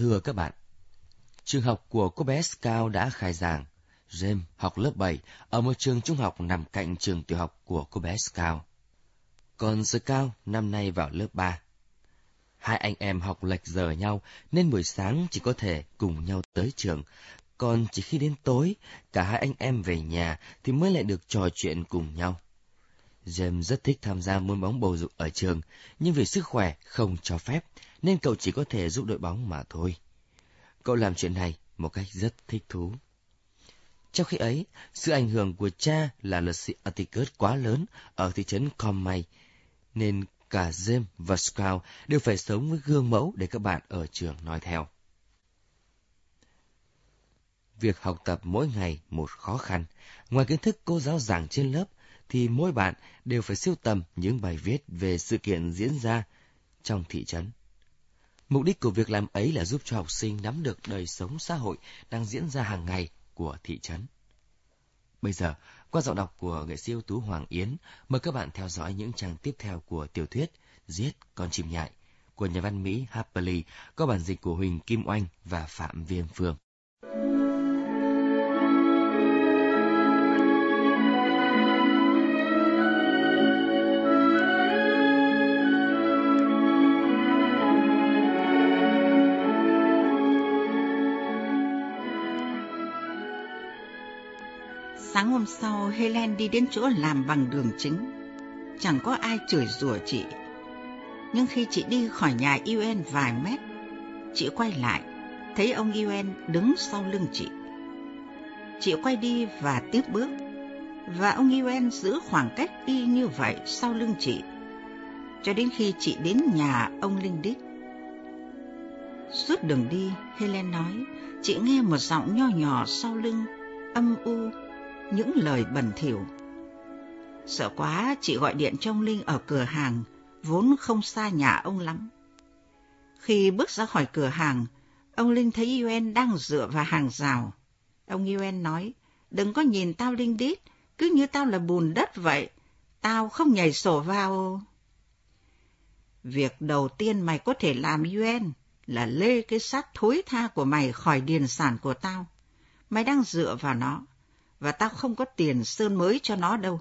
thưa các bạn. Trường học của cô bé Scout đã khai giảng. James học lớp 7 ở một trường trung học nằm cạnh trường tiểu học của cô bé Scout. Còn Scout năm nay vào lớp 3. Hai anh em học lệch giờ nhau nên buổi sáng chỉ có thể cùng nhau tới trường. Còn chỉ khi đến tối, cả hai anh em về nhà thì mới lại được trò chuyện cùng nhau. James rất thích tham gia môn bóng bầu dục ở trường, nhưng vì sức khỏe không cho phép, nên cậu chỉ có thể giúp đội bóng mà thôi. Cậu làm chuyện này một cách rất thích thú. Trong khi ấy, sự ảnh hưởng của cha là luật sĩ Atticus quá lớn ở thị trấn Comay, nên cả James và Scout đều phải sống với gương mẫu để các bạn ở trường nói theo. Việc học tập mỗi ngày một khó khăn, ngoài kiến thức cô giáo giảng trên lớp, thì mỗi bạn đều phải siêu tầm những bài viết về sự kiện diễn ra trong thị trấn. Mục đích của việc làm ấy là giúp cho học sinh nắm được đời sống xã hội đang diễn ra hàng ngày của thị trấn. Bây giờ, qua giọng đọc của nghệ sĩ ưu tú Hoàng Yến, mời các bạn theo dõi những trang tiếp theo của tiểu thuyết Giết con chim nhại của nhà văn Mỹ Harper Lee có bản dịch của Huỳnh Kim Oanh và Phạm Viêm Phương. Sáng hôm sau, Helen đi đến chỗ làm bằng đường chính. Chẳng có ai chửi rủa chị. Nhưng khi chị đi khỏi nhà Yuen vài mét, chị quay lại, thấy ông Yuen đứng sau lưng chị. Chị quay đi và tiếp bước, và ông Yuen giữ khoảng cách y như vậy sau lưng chị, cho đến khi chị đến nhà ông Linh Đích. Suốt đường đi, Helen nói, chị nghe một giọng nho nhỏ sau lưng, âm u những lời bẩn thỉu. Sợ quá, chị gọi điện cho ông Linh ở cửa hàng, vốn không xa nhà ông lắm. Khi bước ra khỏi cửa hàng, ông Linh thấy Yuen đang dựa vào hàng rào. Ông Yuen nói, đừng có nhìn tao Linh đít, cứ như tao là bùn đất vậy, tao không nhảy sổ vào. Việc đầu tiên mày có thể làm Yuen là lê cái xác thối tha của mày khỏi điền sản của tao. Mày đang dựa vào nó và tao không có tiền sơn mới cho nó đâu.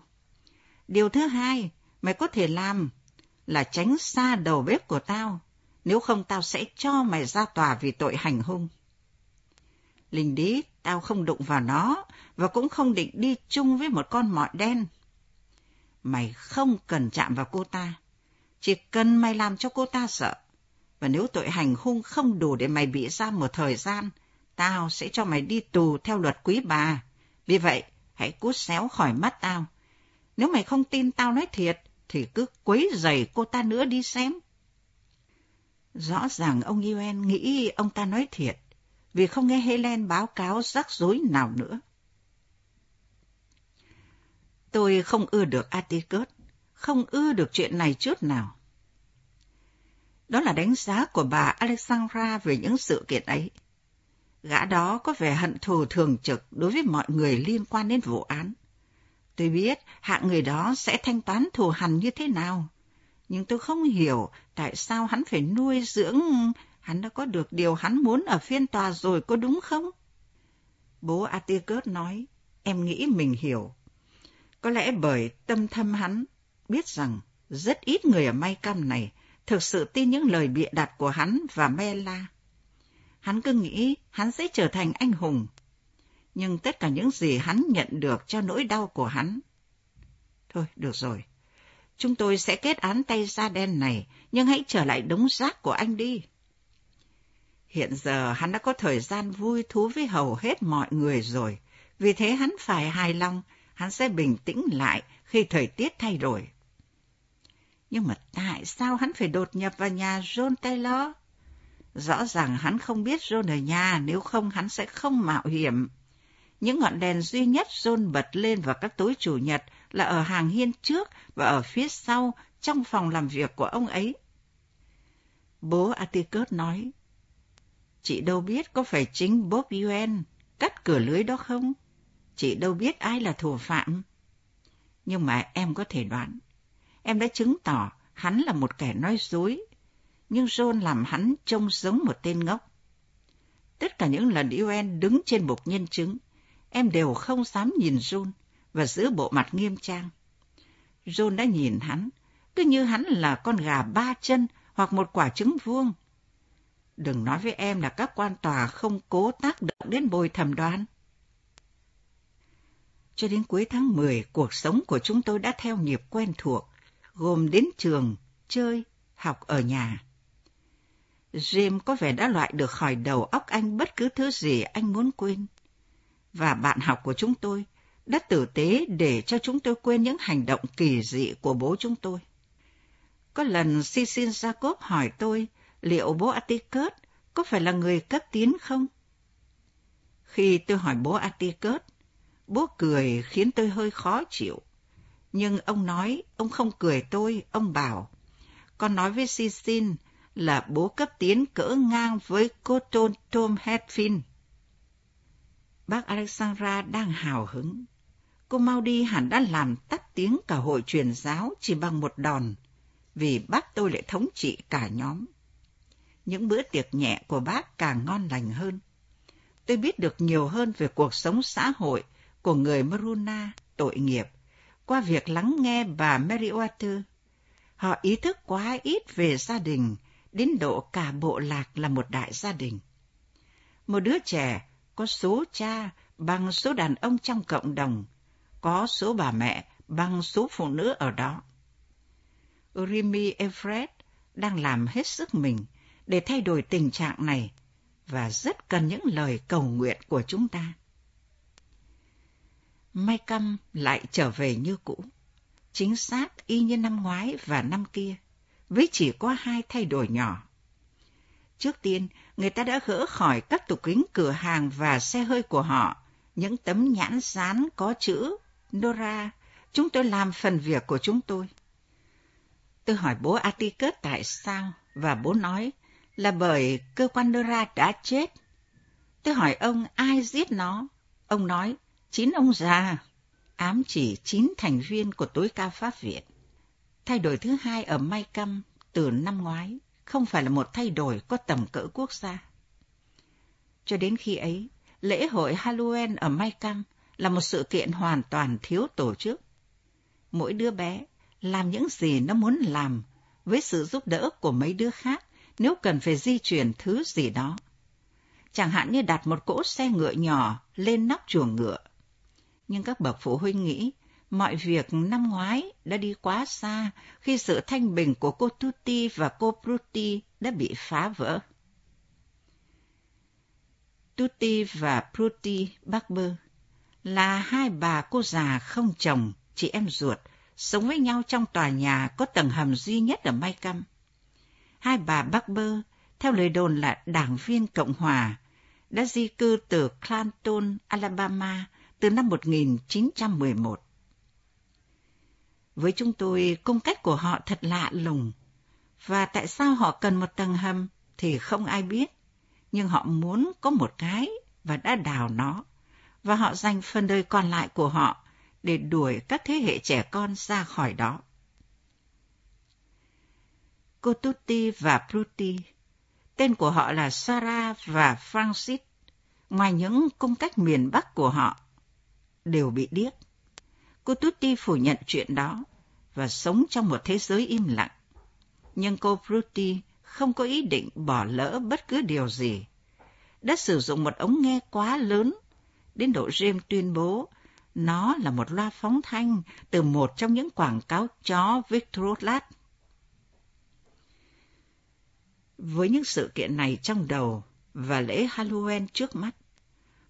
Điều thứ hai, mày có thể làm là tránh xa đầu bếp của tao, nếu không tao sẽ cho mày ra tòa vì tội hành hung. Linh đi, tao không đụng vào nó và cũng không định đi chung với một con mọi đen. Mày không cần chạm vào cô ta, chỉ cần mày làm cho cô ta sợ. Và nếu tội hành hung không đủ để mày bị giam một thời gian, tao sẽ cho mày đi tù theo luật quý bà vì vậy, hãy cút xéo khỏi mắt tao. Nếu mày không tin tao nói thiệt, thì cứ quấy giày cô ta nữa đi xem. Rõ ràng ông Yuen nghĩ ông ta nói thiệt, vì không nghe Helen báo cáo rắc rối nào nữa. Tôi không ưa được Atticus, không ưa được chuyện này chút nào. Đó là đánh giá của bà Alexandra về những sự kiện ấy. Gã đó có vẻ hận thù thường trực đối với mọi người liên quan đến vụ án. Tôi biết hạng người đó sẽ thanh toán thù hằn như thế nào, nhưng tôi không hiểu tại sao hắn phải nuôi dưỡng, hắn đã có được điều hắn muốn ở phiên tòa rồi có đúng không? Bố Atticus nói, em nghĩ mình hiểu. Có lẽ bởi tâm thâm hắn biết rằng rất ít người ở May Cam này thực sự tin những lời bịa đặt của hắn và Mela. Hắn cứ nghĩ hắn sẽ trở thành anh hùng. Nhưng tất cả những gì hắn nhận được cho nỗi đau của hắn. Thôi, được rồi. Chúng tôi sẽ kết án tay da đen này, nhưng hãy trở lại đống rác của anh đi. Hiện giờ hắn đã có thời gian vui thú với hầu hết mọi người rồi. Vì thế hắn phải hài lòng, hắn sẽ bình tĩnh lại khi thời tiết thay đổi. Nhưng mà tại sao hắn phải đột nhập vào nhà John Taylor? Rõ ràng hắn không biết John ở nhà, nếu không hắn sẽ không mạo hiểm. Những ngọn đèn duy nhất John bật lên vào các tối chủ nhật là ở hàng hiên trước và ở phía sau trong phòng làm việc của ông ấy. Bố Atticus nói, Chị đâu biết có phải chính Bob Yuen cắt cửa lưới đó không? Chị đâu biết ai là thủ phạm. Nhưng mà em có thể đoán. Em đã chứng tỏ hắn là một kẻ nói dối nhưng John làm hắn trông giống một tên ngốc. Tất cả những lần UN đứng trên bục nhân chứng, em đều không dám nhìn John và giữ bộ mặt nghiêm trang. John đã nhìn hắn, cứ như hắn là con gà ba chân hoặc một quả trứng vuông. Đừng nói với em là các quan tòa không cố tác động đến bồi thẩm đoán. Cho đến cuối tháng 10, cuộc sống của chúng tôi đã theo nhịp quen thuộc, gồm đến trường, chơi, học ở nhà. Jim có vẻ đã loại được khỏi đầu óc anh bất cứ thứ gì anh muốn quên. Và bạn học của chúng tôi đã tử tế để cho chúng tôi quên những hành động kỳ dị của bố chúng tôi. Có lần Cecil Jacob hỏi tôi liệu bố Atticus có phải là người cấp tiến không? Khi tôi hỏi bố Atticus, bố cười khiến tôi hơi khó chịu. Nhưng ông nói, ông không cười tôi, ông bảo. Con nói với Cecil là bố cấp tiến cỡ ngang với cô tôn Tom Hetfield. Bác Alexandra đang hào hứng. Cô mau đi hẳn đã làm tắt tiếng cả hội truyền giáo chỉ bằng một đòn, vì bác tôi lại thống trị cả nhóm. Những bữa tiệc nhẹ của bác càng ngon lành hơn. Tôi biết được nhiều hơn về cuộc sống xã hội của người Maruna tội nghiệp qua việc lắng nghe bà Meriwether. Họ ý thức quá ít về gia đình, đến độ cả bộ lạc là một đại gia đình. Một đứa trẻ có số cha bằng số đàn ông trong cộng đồng, có số bà mẹ bằng số phụ nữ ở đó. Rimi Efred đang làm hết sức mình để thay đổi tình trạng này và rất cần những lời cầu nguyện của chúng ta. May căm lại trở về như cũ, chính xác y như năm ngoái và năm kia, với chỉ có hai thay đổi nhỏ. Trước tiên, người ta đã gỡ khỏi các tủ kính cửa hàng và xe hơi của họ những tấm nhãn dán có chữ Nora, chúng tôi làm phần việc của chúng tôi. Tôi hỏi bố Atticus tại sao, và bố nói là bởi cơ quan Nora đã chết. Tôi hỏi ông ai giết nó, ông nói chín ông già, ám chỉ chín thành viên của tối cao Pháp Viện. Thay đổi thứ hai ở Mai Căm từ năm ngoái không phải là một thay đổi có tầm cỡ quốc gia. Cho đến khi ấy, lễ hội Halloween ở Mai Căm là một sự kiện hoàn toàn thiếu tổ chức. Mỗi đứa bé làm những gì nó muốn làm với sự giúp đỡ của mấy đứa khác nếu cần phải di chuyển thứ gì đó. Chẳng hạn như đặt một cỗ xe ngựa nhỏ lên nóc chuồng ngựa. Nhưng các bậc phụ huynh nghĩ mọi việc năm ngoái đã đi quá xa khi sự thanh bình của cô Tutti và cô Prutti đã bị phá vỡ. Tutti và Prutti Barber là hai bà cô già không chồng, chị em ruột, sống với nhau trong tòa nhà có tầng hầm duy nhất ở Mai Căm. Hai bà Barber, theo lời đồn là đảng viên Cộng Hòa, đã di cư từ Clanton, Alabama từ năm 1911. Với chúng tôi, cung cách của họ thật lạ lùng. Và tại sao họ cần một tầng hầm thì không ai biết. Nhưng họ muốn có một cái và đã đào nó. Và họ dành phần đời còn lại của họ để đuổi các thế hệ trẻ con ra khỏi đó. Cô Tutti và Prutti, tên của họ là Sarah và Francis, ngoài những cung cách miền Bắc của họ, đều bị điếc. Cô Tutti phủ nhận chuyện đó và sống trong một thế giới im lặng. Nhưng cô Prutti không có ý định bỏ lỡ bất cứ điều gì. Đã sử dụng một ống nghe quá lớn, đến độ James tuyên bố nó là một loa phóng thanh từ một trong những quảng cáo chó Victrolat. Với những sự kiện này trong đầu và lễ Halloween trước mắt,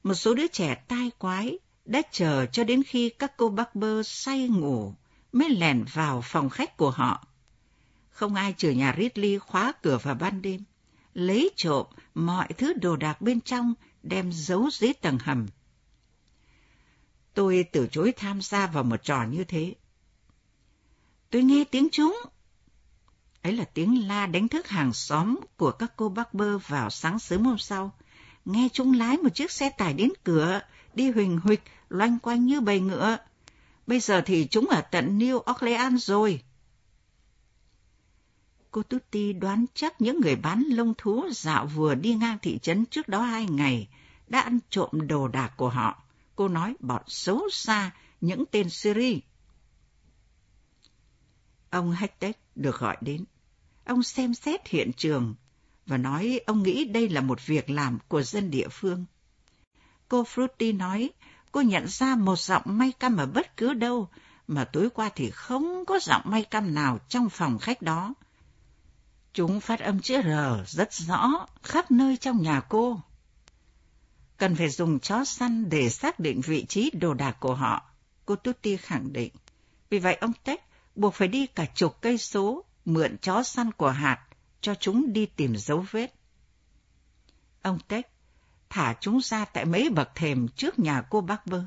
một số đứa trẻ tai quái đã chờ cho đến khi các cô bác bơ say ngủ mới lèn vào phòng khách của họ. Không ai trừ nhà Ridley khóa cửa vào ban đêm, lấy trộm mọi thứ đồ đạc bên trong đem giấu dưới tầng hầm. Tôi từ chối tham gia vào một trò như thế. Tôi nghe tiếng chúng. Ấy là tiếng la đánh thức hàng xóm của các cô bác bơ vào sáng sớm hôm sau. Nghe chúng lái một chiếc xe tải đến cửa, đi huỳnh huỵch, loanh quanh như bầy ngựa. Bây giờ thì chúng ở tận New Orleans rồi. Cô Tutti đoán chắc những người bán lông thú dạo vừa đi ngang thị trấn trước đó hai ngày đã ăn trộm đồ đạc của họ. Cô nói bọn xấu xa, những tên Syria. Ông Hector được gọi đến. Ông xem xét hiện trường và nói ông nghĩ đây là một việc làm của dân địa phương. Cô Frutti nói cô nhận ra một giọng may căm ở bất cứ đâu, mà tối qua thì không có giọng may căm nào trong phòng khách đó. Chúng phát âm chữ R rất rõ khắp nơi trong nhà cô. Cần phải dùng chó săn để xác định vị trí đồ đạc của họ, cô Tutti khẳng định. Vì vậy ông Tech buộc phải đi cả chục cây số mượn chó săn của hạt cho chúng đi tìm dấu vết. Ông Tech thả chúng ra tại mấy bậc thềm trước nhà cô bác vơ.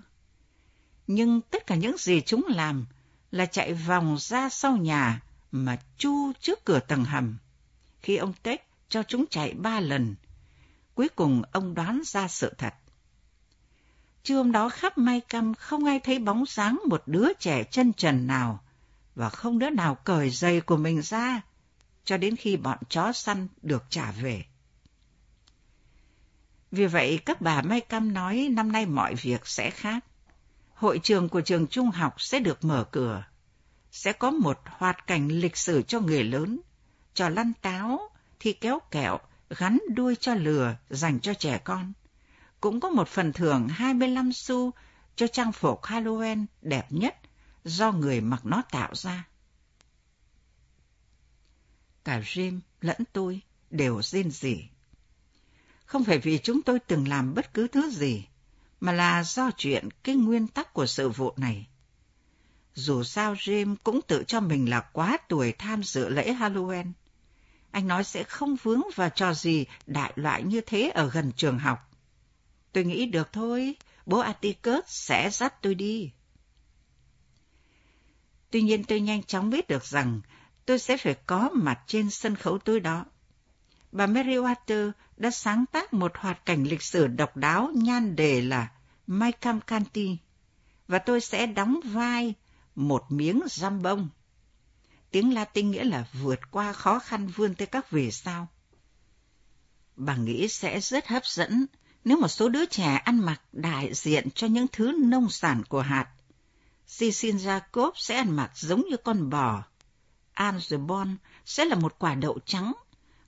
Nhưng tất cả những gì chúng làm là chạy vòng ra sau nhà mà chu trước cửa tầng hầm. Khi ông Tech cho chúng chạy ba lần, cuối cùng ông đoán ra sự thật. Trưa hôm đó khắp may căm không ai thấy bóng dáng một đứa trẻ chân trần nào, và không đứa nào cởi giày của mình ra, cho đến khi bọn chó săn được trả về. Vì vậy, các bà May Cam nói năm nay mọi việc sẽ khác. Hội trường của trường trung học sẽ được mở cửa. Sẽ có một hoạt cảnh lịch sử cho người lớn, trò lăn táo, thi kéo kẹo, gắn đuôi cho lừa dành cho trẻ con. Cũng có một phần thưởng 25 xu cho trang phục Halloween đẹp nhất do người mặc nó tạo ra. Cả Jim lẫn tôi đều rên rỉ. Không phải vì chúng tôi từng làm bất cứ thứ gì, mà là do chuyện cái nguyên tắc của sự vụ này. Dù sao Jim cũng tự cho mình là quá tuổi tham dự lễ Halloween. Anh nói sẽ không vướng vào trò gì đại loại như thế ở gần trường học. Tôi nghĩ được thôi, bố Atticus sẽ dắt tôi đi. Tuy nhiên tôi nhanh chóng biết được rằng tôi sẽ phải có mặt trên sân khấu tối đó. Bà Meriwether đã sáng tác một hoạt cảnh lịch sử độc đáo nhan đề là Mai Camp Canti, và tôi sẽ đóng vai một miếng giam bông. Tiếng Latin nghĩa là vượt qua khó khăn vươn tới các vì sao. Bà nghĩ sẽ rất hấp dẫn nếu một số đứa trẻ ăn mặc đại diện cho những thứ nông sản của hạt. Cecil Jacob sẽ ăn mặc giống như con bò. Angebon sẽ là một quả đậu trắng,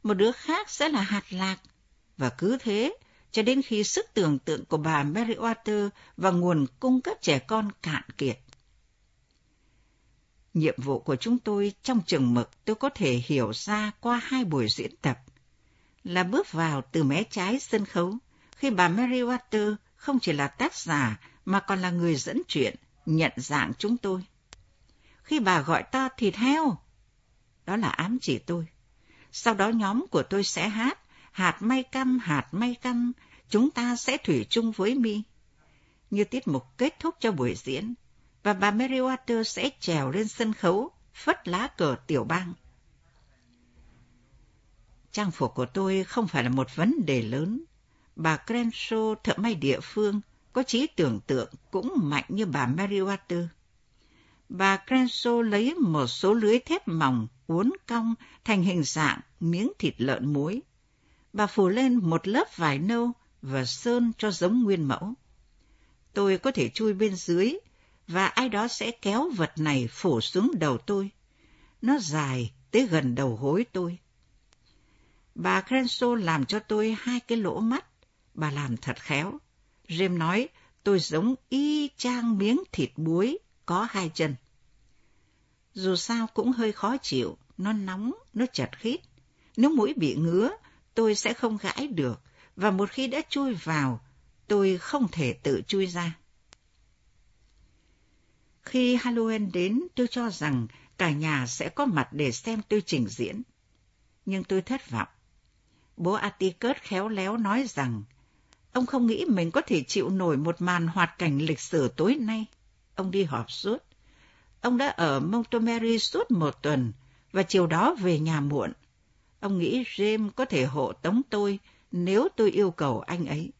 một đứa khác sẽ là hạt lạc. Và cứ thế, cho đến khi sức tưởng tượng của bà Mary Water và nguồn cung cấp trẻ con cạn kiệt. Nhiệm vụ của chúng tôi trong trường mực tôi có thể hiểu ra qua hai buổi diễn tập là bước vào từ mé trái sân khấu khi bà Mary Water không chỉ là tác giả mà còn là người dẫn chuyện, nhận dạng chúng tôi. Khi bà gọi to thịt heo, đó là ám chỉ tôi. Sau đó nhóm của tôi sẽ hát, hạt may căm, hạt may căm, chúng ta sẽ thủy chung với mi. Như tiết mục kết thúc cho buổi diễn, và bà Meriwether sẽ trèo lên sân khấu, phất lá cờ tiểu bang. Trang phục của tôi không phải là một vấn đề lớn. Bà Crenshaw, thợ may địa phương, có trí tưởng tượng cũng mạnh như bà Meriwether. Bà Crenshaw lấy một số lưới thép mỏng uốn cong thành hình dạng miếng thịt lợn muối. Bà phủ lên một lớp vải nâu và sơn cho giống nguyên mẫu. Tôi có thể chui bên dưới và ai đó sẽ kéo vật này phủ xuống đầu tôi. Nó dài tới gần đầu gối tôi. Bà Crenshaw làm cho tôi hai cái lỗ mắt. Bà làm thật khéo. James nói, tôi giống y chang miếng thịt muối có hai chân. Dù sao cũng hơi khó chịu, nó nóng, nó chật khít. Nếu mũi bị ngứa, tôi sẽ không gãi được, và một khi đã chui vào, tôi không thể tự chui ra. Khi Halloween đến, tôi cho rằng cả nhà sẽ có mặt để xem tôi trình diễn. Nhưng tôi thất vọng. Bố Atticus khéo léo nói rằng ông không nghĩ mình có thể chịu nổi một màn hoạt cảnh lịch sử tối nay. Ông đi họp suốt. Ông đã ở Montgomery suốt một tuần và chiều đó về nhà muộn. Ông nghĩ James có thể hộ tống tôi nếu tôi yêu cầu anh ấy.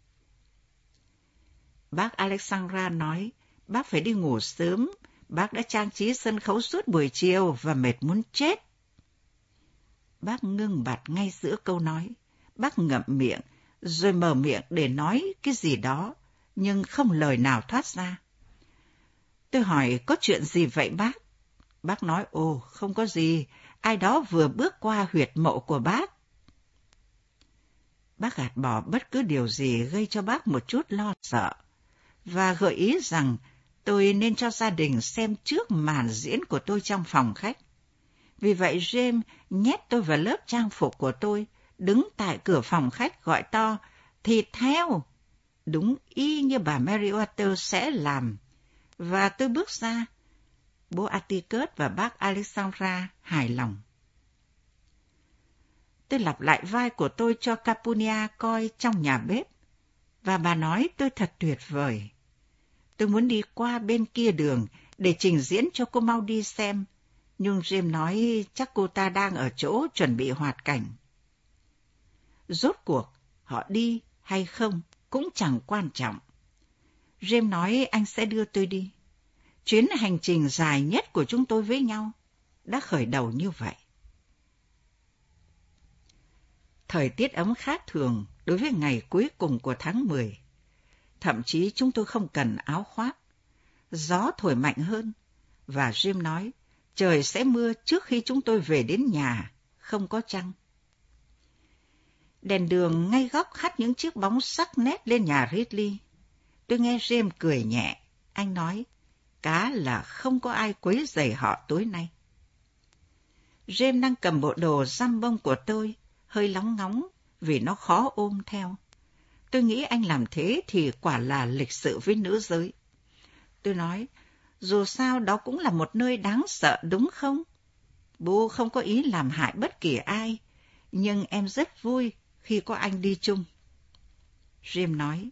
Bác Alexandra nói, bác phải đi ngủ sớm, bác đã trang trí sân khấu suốt buổi chiều và mệt muốn chết. Bác ngưng bặt ngay giữa câu nói. Bác ngậm miệng, rồi mở miệng để nói cái gì đó, nhưng không lời nào thoát ra. Tôi hỏi có chuyện gì vậy bác? Bác nói, ồ, không có gì, ai đó vừa bước qua huyệt mộ của bác. Bác gạt bỏ bất cứ điều gì gây cho bác một chút lo sợ, và gợi ý rằng tôi nên cho gia đình xem trước màn diễn của tôi trong phòng khách. Vì vậy James nhét tôi vào lớp trang phục của tôi, đứng tại cửa phòng khách gọi to, thì theo. Đúng y như bà Mary Water sẽ làm. Và tôi bước ra. Bố Atticus và bác Alexandra hài lòng. Tôi lặp lại vai của tôi cho Capunia coi trong nhà bếp. Và bà nói tôi thật tuyệt vời. Tôi muốn đi qua bên kia đường để trình diễn cho cô mau đi xem. Nhưng Jim nói chắc cô ta đang ở chỗ chuẩn bị hoạt cảnh. Rốt cuộc, họ đi hay không cũng chẳng quan trọng. Jim nói anh sẽ đưa tôi đi. Chuyến hành trình dài nhất của chúng tôi với nhau đã khởi đầu như vậy. Thời tiết ấm khác thường đối với ngày cuối cùng của tháng 10. Thậm chí chúng tôi không cần áo khoác. Gió thổi mạnh hơn, và Jim nói trời sẽ mưa trước khi chúng tôi về đến nhà, không có trăng. Đèn đường ngay góc hắt những chiếc bóng sắc nét lên nhà Ridley. Tôi nghe Jim cười nhẹ. Anh nói, cá là không có ai quấy rầy họ tối nay. James đang cầm bộ đồ răm bông của tôi, hơi lóng ngóng vì nó khó ôm theo. Tôi nghĩ anh làm thế thì quả là lịch sự với nữ giới. Tôi nói, dù sao đó cũng là một nơi đáng sợ đúng không? Bố không có ý làm hại bất kỳ ai, nhưng em rất vui khi có anh đi chung. Jim nói,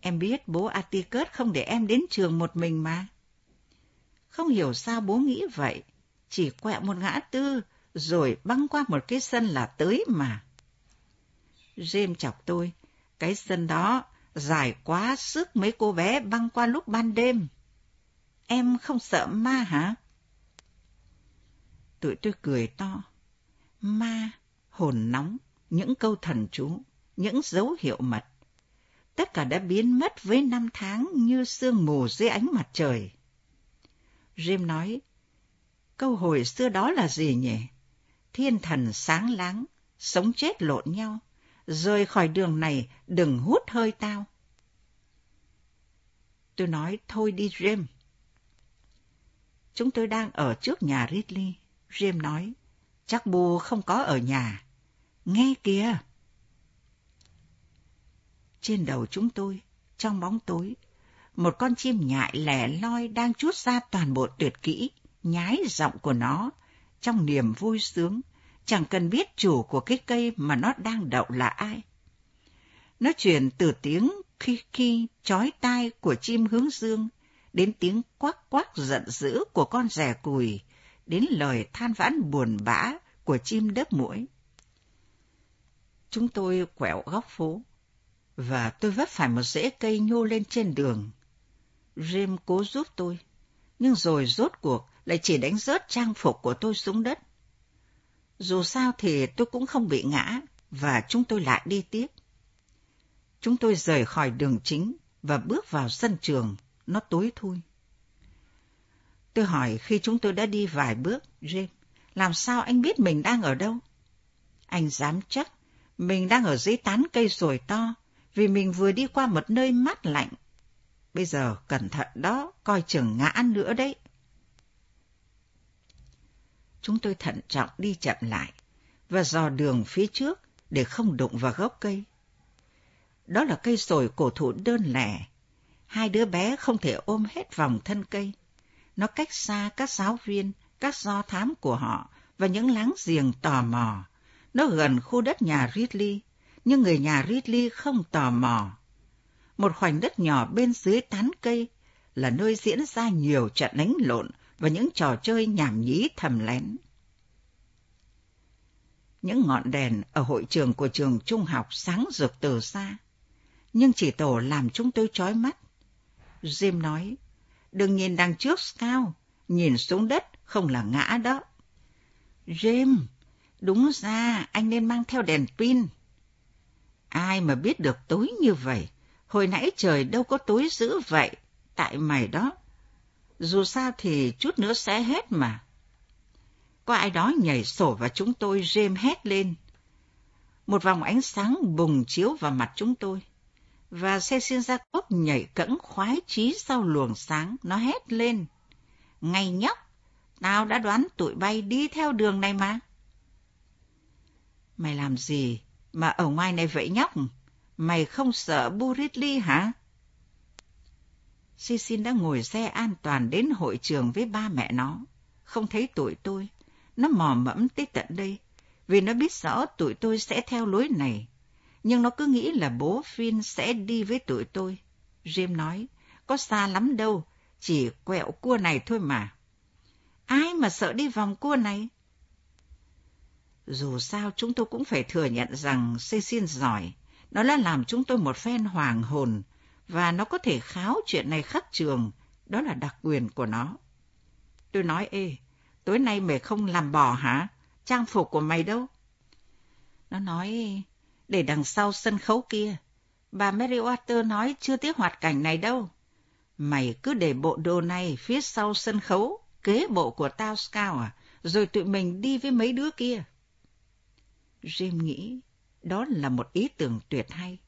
em biết bố Atticus không để em đến trường một mình mà. Không hiểu sao bố nghĩ vậy, chỉ quẹo một ngã tư rồi băng qua một cái sân là tới mà. James chọc tôi, cái sân đó dài quá sức mấy cô bé băng qua lúc ban đêm. Em không sợ ma hả? Tụi tôi cười to. Ma, hồn nóng, những câu thần chú, những dấu hiệu mật. Tất cả đã biến mất với năm tháng như sương mù dưới ánh mặt trời. Jim nói, câu hồi xưa đó là gì nhỉ? Thiên thần sáng láng, sống chết lộn nhau, rời khỏi đường này đừng hút hơi tao. Tôi nói thôi đi Jim. Chúng tôi đang ở trước nhà Ridley. Jim nói, chắc bù không có ở nhà. Nghe kìa! Trên đầu chúng tôi, trong bóng tối, một con chim nhại lẻ loi đang chút ra toàn bộ tuyệt kỹ, nhái giọng của nó, trong niềm vui sướng, chẳng cần biết chủ của cái cây mà nó đang đậu là ai. Nó chuyển từ tiếng khi khi chói tai của chim hướng dương đến tiếng quắc quắc giận dữ của con rẻ cùi, đến lời than vãn buồn bã của chim đớp mũi. Chúng tôi quẹo góc phố, và tôi vấp phải một rễ cây nhô lên trên đường. Jim cố giúp tôi, nhưng rồi rốt cuộc lại chỉ đánh rớt trang phục của tôi xuống đất. Dù sao thì tôi cũng không bị ngã, và chúng tôi lại đi tiếp. Chúng tôi rời khỏi đường chính và bước vào sân trường, nó tối thui. Tôi hỏi khi chúng tôi đã đi vài bước, Jim, làm sao anh biết mình đang ở đâu? Anh dám chắc mình đang ở dưới tán cây sồi to, vì mình vừa đi qua một nơi mát lạnh. Bây giờ cẩn thận đó, coi chừng ngã nữa đấy. Chúng tôi thận trọng đi chậm lại và dò đường phía trước để không đụng vào gốc cây. Đó là cây sồi cổ thụ đơn lẻ. Hai đứa bé không thể ôm hết vòng thân cây. Nó cách xa các giáo viên, các do thám của họ và những láng giềng tò mò. Nó gần khu đất nhà Ridley, nhưng người nhà Ridley không tò mò. Một khoảnh đất nhỏ bên dưới tán cây là nơi diễn ra nhiều trận đánh lộn và những trò chơi nhảm nhí thầm lén. Những ngọn đèn ở hội trường của trường trung học sáng rực từ xa, nhưng chỉ tổ làm chúng tôi chói mắt. Jim nói, đừng nhìn đằng trước cao, nhìn xuống đất không là ngã đó. Jim, Đúng ra, anh nên mang theo đèn pin. Ai mà biết được tối như vậy, hồi nãy trời đâu có tối dữ vậy, tại mày đó. Dù sao thì chút nữa sẽ hết mà. Có ai đó nhảy sổ vào chúng tôi, rêm hét lên. Một vòng ánh sáng bùng chiếu vào mặt chúng tôi. Và xe xin ra cốc nhảy cẫng khoái chí sau luồng sáng, nó hét lên. Ngay nhóc, tao đã đoán tụi bay đi theo đường này mà. Mày làm gì mà ở ngoài này vậy nhóc? Mày không sợ Buritli hả? Sisin đã ngồi xe an toàn đến hội trường với ba mẹ nó. Không thấy tụi tôi. Nó mò mẫm tới tận đây. Vì nó biết rõ tụi tôi sẽ theo lối này. Nhưng nó cứ nghĩ là bố Phin sẽ đi với tụi tôi. Jim nói, có xa lắm đâu, chỉ quẹo cua này thôi mà. Ai mà sợ đi vòng cua này? Dù sao chúng tôi cũng phải thừa nhận rằng Cecil giỏi. Nó đã làm chúng tôi một phen hoàng hồn, và nó có thể kháo chuyện này khắp trường. Đó là đặc quyền của nó. Tôi nói, ê, tối nay mày không làm bò hả? Trang phục của mày đâu? Nó nói, để đằng sau sân khấu kia. Bà Mary Water nói chưa tiếc hoạt cảnh này đâu. Mày cứ để bộ đồ này phía sau sân khấu, kế bộ của tao Scout à, rồi tụi mình đi với mấy đứa kia. Jim nghĩ đó là một ý tưởng tuyệt hay.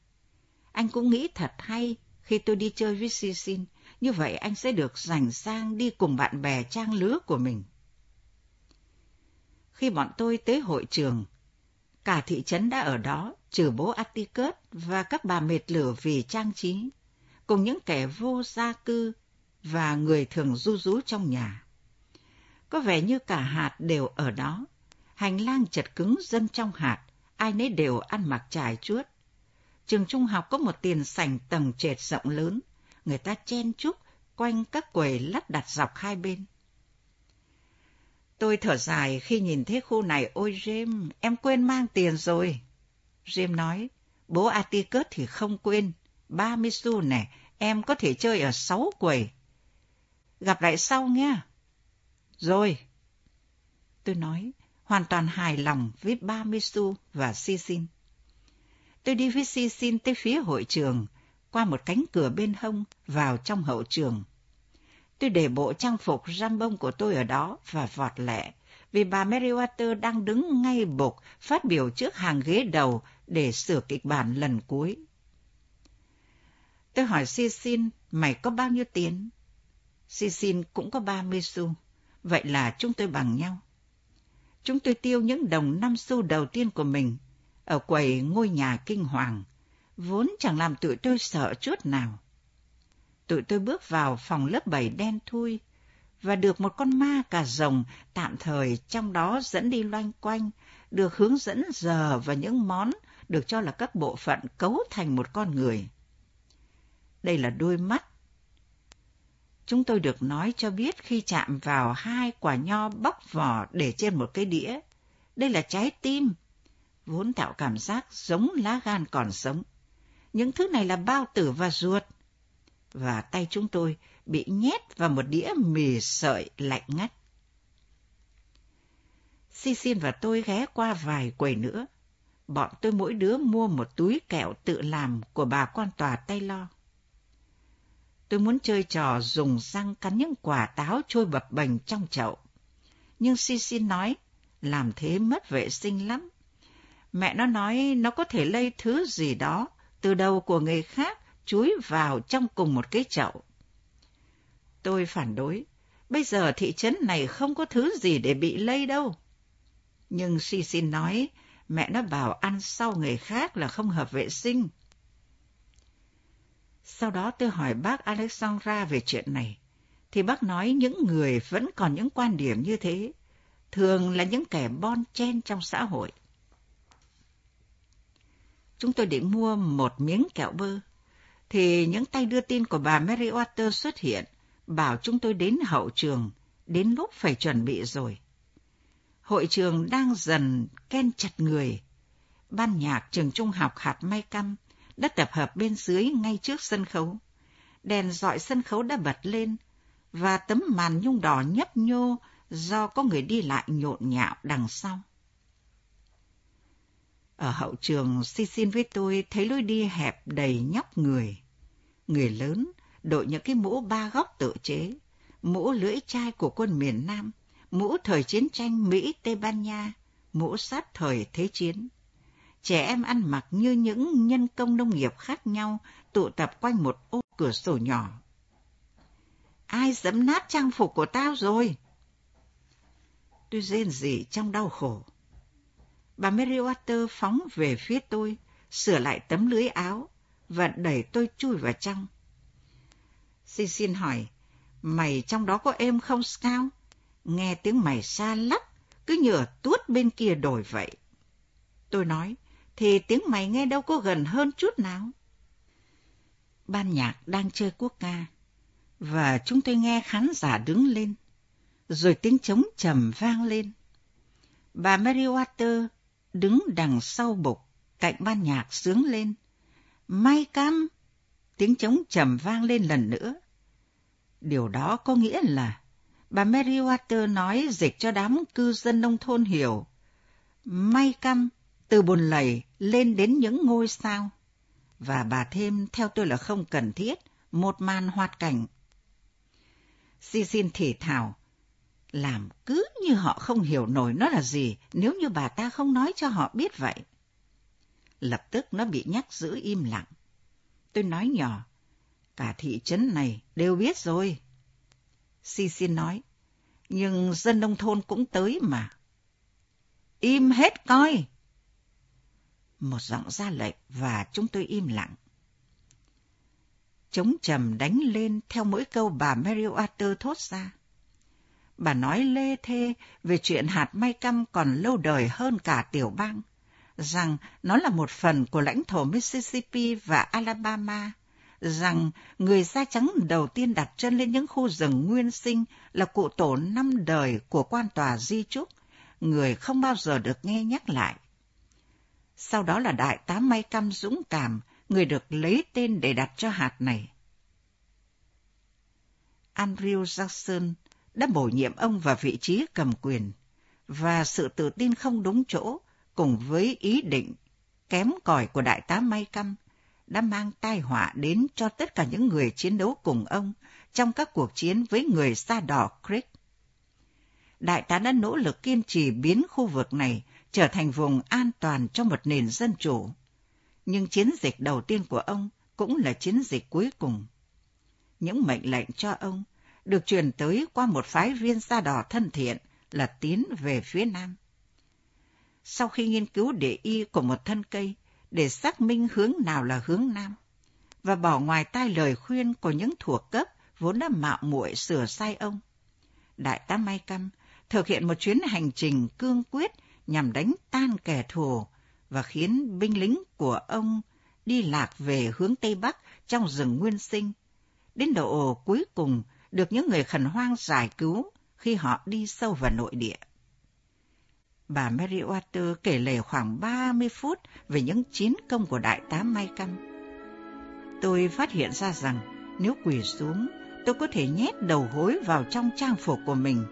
Anh cũng nghĩ thật hay khi tôi đi chơi với Sisin, như vậy anh sẽ được rảnh sang đi cùng bạn bè trang lứa của mình. Khi bọn tôi tới hội trường, cả thị trấn đã ở đó, trừ bố Atticus và các bà mệt lửa vì trang trí, cùng những kẻ vô gia cư và người thường du rú trong nhà. Có vẻ như cả hạt đều ở đó, hành lang chật cứng dân trong hạt, ai nấy đều ăn mặc trải chuốt. Trường trung học có một tiền sảnh tầng trệt rộng lớn, người ta chen chúc quanh các quầy lắp đặt dọc hai bên. Tôi thở dài khi nhìn thấy khu này, ôi Jim, em quên mang tiền rồi. Jim nói, bố Atticus thì không quên, ba mươi xu nè, em có thể chơi ở sáu quầy. Gặp lại sau nghe. Rồi. Tôi nói, hoàn toàn hài lòng với ba mươi xu và Sisin. Tôi đi với Sisin tới phía hội trường, qua một cánh cửa bên hông, vào trong hậu trường. Tôi để bộ trang phục răm bông của tôi ở đó và vọt lẹ, vì bà Meriwether đang đứng ngay bục phát biểu trước hàng ghế đầu để sửa kịch bản lần cuối. Tôi hỏi Sisin, mày có bao nhiêu tiền? Sisin cũng có ba mươi xu, vậy là chúng tôi bằng nhau. Chúng tôi tiêu những đồng năm xu đầu tiên của mình ở quầy ngôi nhà kinh hoàng, vốn chẳng làm tụi tôi sợ chút nào. Tụi tôi bước vào phòng lớp bảy đen thui và được một con ma cà rồng tạm thời trong đó dẫn đi loanh quanh, được hướng dẫn giờ và những món được cho là các bộ phận cấu thành một con người. Đây là đôi mắt. Chúng tôi được nói cho biết khi chạm vào hai quả nho bóc vỏ để trên một cái đĩa. Đây là trái tim, vốn tạo cảm giác giống lá gan còn sống. Những thứ này là bao tử và ruột. Và tay chúng tôi bị nhét vào một đĩa mì sợi lạnh ngắt. Sisin và tôi ghé qua vài quầy nữa. Bọn tôi mỗi đứa mua một túi kẹo tự làm của bà quan tòa Tay-lo. Tôi muốn chơi trò dùng răng cắn những quả táo trôi bập bềnh trong chậu. Nhưng Sisi nói, làm thế mất vệ sinh lắm. Mẹ nó nói nó có thể lây thứ gì đó từ đầu của người khác chúi vào trong cùng một cái chậu. Tôi phản đối. Bây giờ thị trấn này không có thứ gì để bị lây đâu. Nhưng Sisi nói, mẹ nó bảo ăn sau người khác là không hợp vệ sinh. Sau đó tôi hỏi bác Alexandra về chuyện này, thì bác nói những người vẫn còn những quan điểm như thế, thường là những kẻ bon chen trong xã hội. Chúng tôi định mua một miếng kẹo bơ, thì những tay đưa tin của bà Mary Water xuất hiện, bảo chúng tôi đến hậu trường, đến lúc phải chuẩn bị rồi. Hội trường đang dần ken chặt người. Ban nhạc trường trung học hạt may căm đã tập hợp bên dưới ngay trước sân khấu. Đèn dọi sân khấu đã bật lên, và tấm màn nhung đỏ nhấp nhô do có người đi lại nhộn nhạo đằng sau. Ở hậu trường, xin xin với tôi thấy lối đi hẹp đầy nhóc người. Người lớn đội những cái mũ ba góc tự chế, mũ lưỡi chai của quân miền Nam, mũ thời chiến tranh Mỹ-Tây Ban Nha, mũ sát thời Thế chiến. Trẻ em ăn mặc như những nhân công nông nghiệp khác nhau tụ tập quanh một ô cửa sổ nhỏ. Ai dẫm nát trang phục của tao rồi? Tôi rên rỉ trong đau khổ. Bà Meriwether phóng về phía tôi, sửa lại tấm lưới áo và đẩy tôi chui vào trong. Xin xin hỏi, mày trong đó có êm không sao? Nghe tiếng mày xa lắc, cứ nhờ tuốt bên kia đổi vậy. Tôi nói, thì tiếng mày nghe đâu có gần hơn chút nào. Ban nhạc đang chơi quốc ca, và chúng tôi nghe khán giả đứng lên, rồi tiếng trống trầm vang lên. Bà Mary Water đứng đằng sau bục, cạnh ban nhạc sướng lên. May cam! Tiếng trống trầm vang lên lần nữa. Điều đó có nghĩa là bà Mary Water nói dịch cho đám cư dân nông thôn hiểu. May cam từ bùn lầy lên đến những ngôi sao. Và bà thêm, theo tôi là không cần thiết, một màn hoạt cảnh. Xin xin thể thảo, làm cứ như họ không hiểu nổi nó là gì nếu như bà ta không nói cho họ biết vậy. Lập tức nó bị nhắc giữ im lặng. Tôi nói nhỏ, cả thị trấn này đều biết rồi. Si xin nói, nhưng dân nông thôn cũng tới mà. Im hết coi! Một giọng ra lệnh và chúng tôi im lặng. Chống trầm đánh lên theo mỗi câu bà Mary Water thốt ra. Bà nói lê thê về chuyện hạt may căm còn lâu đời hơn cả tiểu bang, rằng nó là một phần của lãnh thổ Mississippi và Alabama, rằng người da trắng đầu tiên đặt chân lên những khu rừng nguyên sinh là cụ tổ năm đời của quan tòa Di Trúc, người không bao giờ được nghe nhắc lại. Sau đó là đại tá May Căm dũng cảm, người được lấy tên để đặt cho hạt này. Andrew Jackson đã bổ nhiệm ông vào vị trí cầm quyền, và sự tự tin không đúng chỗ cùng với ý định kém cỏi của đại tá May Căm đã mang tai họa đến cho tất cả những người chiến đấu cùng ông trong các cuộc chiến với người da đỏ Creek. Đại tá đã nỗ lực kiên trì biến khu vực này trở thành vùng an toàn cho một nền dân chủ. Nhưng chiến dịch đầu tiên của ông cũng là chiến dịch cuối cùng. Những mệnh lệnh cho ông được truyền tới qua một phái viên da đỏ thân thiện là tiến về phía nam. Sau khi nghiên cứu địa y của một thân cây để xác minh hướng nào là hướng nam, và bỏ ngoài tai lời khuyên của những thuộc cấp vốn đã mạo muội sửa sai ông, Đại tá May Căm thực hiện một chuyến hành trình cương quyết nhằm đánh tan kẻ thù và khiến binh lính của ông đi lạc về hướng Tây Bắc trong rừng nguyên sinh. Đến độ cuối cùng được những người khẩn hoang giải cứu khi họ đi sâu vào nội địa. Bà Mary Water kể lể khoảng 30 phút về những chiến công của đại tá Mai Căm. Tôi phát hiện ra rằng nếu quỳ xuống, tôi có thể nhét đầu gối vào trong trang phục của mình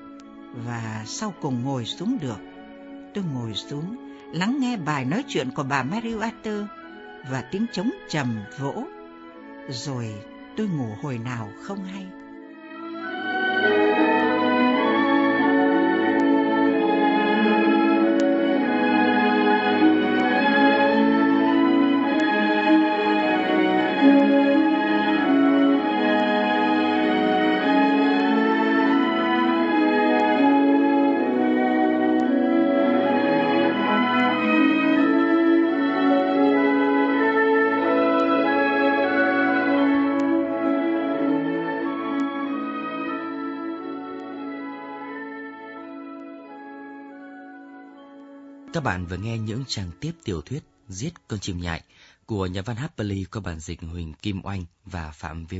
và sau cùng ngồi xuống được. Tôi ngồi xuống, lắng nghe bài nói chuyện của bà Mary Water và tiếng trống trầm vỗ. Rồi tôi ngủ hồi nào không hay. Các bạn vừa nghe những trang tiếp tiểu thuyết Giết con chim nhại của nhà văn Harper Lee qua bản dịch Huỳnh Kim Oanh và Phạm Viu.